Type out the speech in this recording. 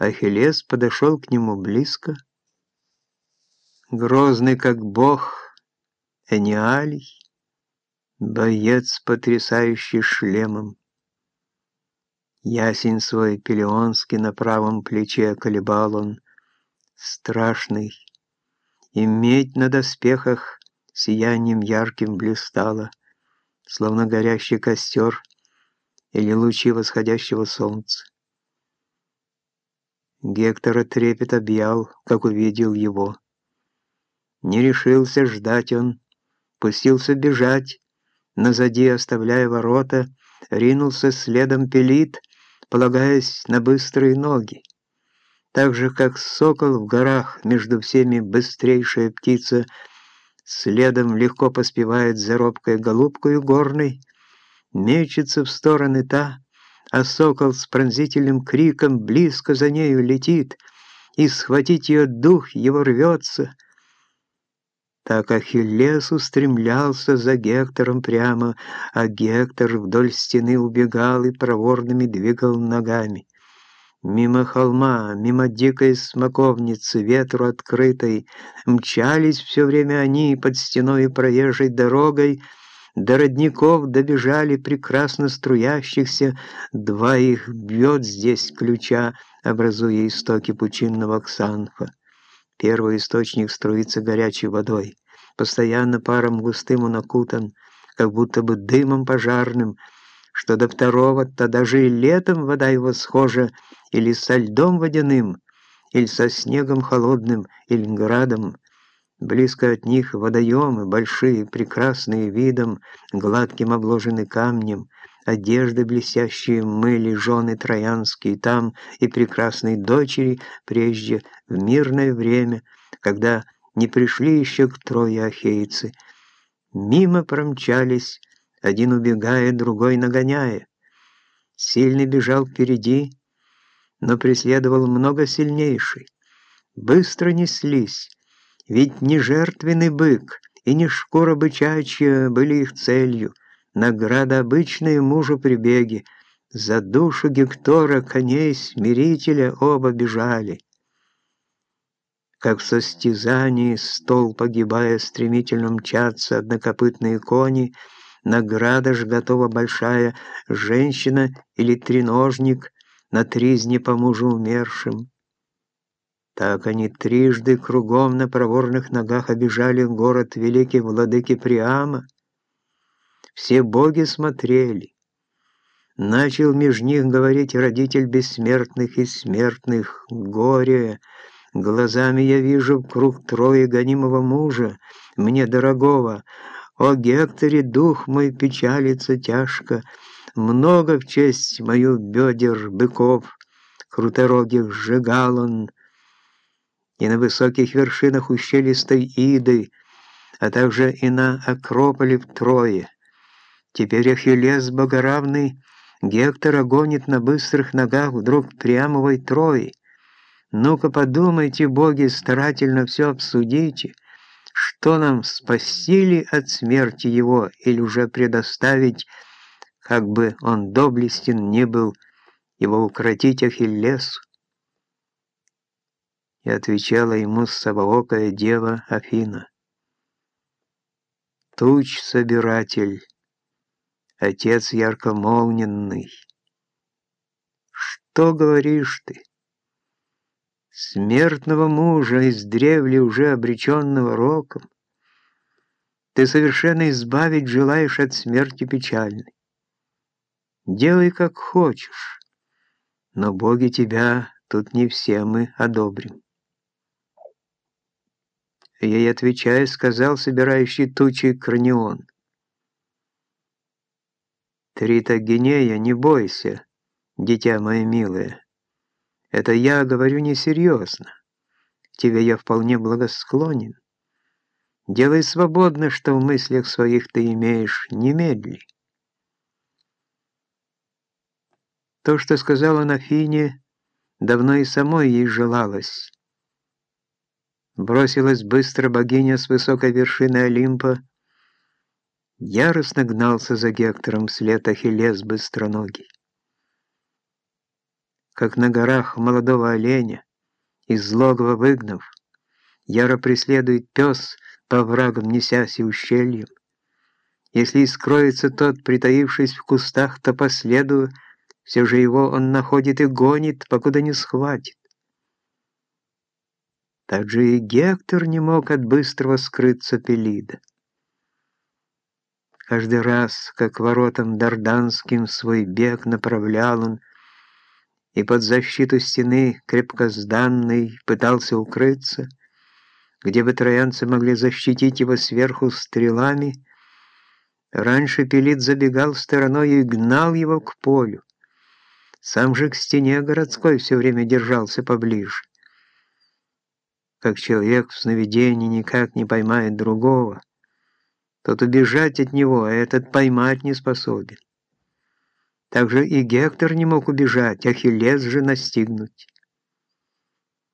Ахиллес подошел к нему близко, грозный как бог Эниалий, боец, потрясающий шлемом. Ясень свой пелеонский на правом плече колебал он, страшный, и медь на доспехах сиянием ярким блистала, словно горящий костер или лучи восходящего солнца. Гектора трепет объял, как увидел его. Не решился ждать он, пустился бежать, назади оставляя ворота, ринулся следом пелит, полагаясь на быстрые ноги. Так же, как сокол в горах, между всеми быстрейшая птица, следом легко поспевает за робкой голубкою горной, мечется в стороны та, а сокол с пронзительным криком близко за нею летит, и схватить ее дух его рвется — так Ахиллес устремлялся за Гектором прямо, а Гектор вдоль стены убегал и проворными двигал ногами. Мимо холма, мимо дикой смоковницы, ветру открытой, мчались все время они под стеной проезжей дорогой, до родников добежали прекрасно струящихся, два их бьет здесь ключа, образуя истоки пучинного ксанфа. Первый источник струится горячей водой. Постоянно паром густым он окутан, как будто бы дымом пожарным, что до второго-то даже и летом вода его схожа или со льдом водяным, или со снегом холодным, или градом. Близко от них водоемы, большие, прекрасные видом, гладким обложены камнем, одежды блестящие мыли жены троянские там и прекрасные дочери прежде в мирное время, когда не пришли еще к трое ахейцы. Мимо промчались, один убегая, другой нагоняя. Сильный бежал впереди, но преследовал много сильнейший. Быстро неслись, ведь не жертвенный бык и не шкура бычачья были их целью, награда обычные мужу прибеги. За душу Гектора, коней, смирителя оба бежали. Как в состязании стол, погибая, стремительно мчатся однокопытные кони, награда ж готова большая, женщина или треножник на тризне по мужу умершим. Так они трижды кругом на проворных ногах обижали город великий владыки Приама, все боги смотрели. Начал меж них говорить родитель бессмертных и смертных. Горе! Глазами я вижу круг трое гонимого мужа, мне дорогого. О, Гекторе, дух мой печалится тяжко, Много в честь мою бедер быков, Круторогих сжигал он, И на высоких вершинах ущелистой Иды, А также и на Акрополе в Трое. Теперь Ахиллес богоравный Гектора гонит на быстрых ногах вдруг прямовой Трои. Ну-ка подумайте, боги, старательно все обсудите, что нам спасти ли от смерти его или уже предоставить, как бы он доблестен не был, его укротить Ахиллесу? И отвечала ему собоокая дева Афина. Туч собиратель, отец яркомолненный. Что говоришь ты? Смертного мужа из древли уже обреченного роком, ты совершенно избавить желаешь от смерти печальной. Делай как хочешь, но боги тебя тут не все мы одобрим. Ей отвечая, сказал собирающий тучи Кранион. Тритогенея, не бойся, дитя мое милое. Это я говорю несерьезно. тебе я вполне благосклонен. Делай свободно, что в мыслях своих ты имеешь, немедли. То, что сказала Нафине, давно и самой ей желалось. Бросилась быстро богиня с высокой вершины Олимпа, Яростно гнался за Гектором вслед Ахиллес быстроногий. как на горах молодого оленя, из логова выгнав, яро преследует пес, по врагам несясь и ущельем. Если и скроется тот, притаившись в кустах, то по следу все же его он находит и гонит, покуда не схватит. Так же и Гектор не мог от быстрого скрыться Пелида. Каждый раз, как воротам Дарданским свой бег направлял он, и под защиту стены крепкозданной пытался укрыться, где бы троянцы могли защитить его сверху стрелами, раньше Пелит забегал стороной и гнал его к полю. Сам же к стене городской все время держался поближе. Как человек в сновидении никак не поймает другого, тот убежать от него, а этот поймать не способен. Также и Гектор не мог убежать, Ахиллес же настигнуть.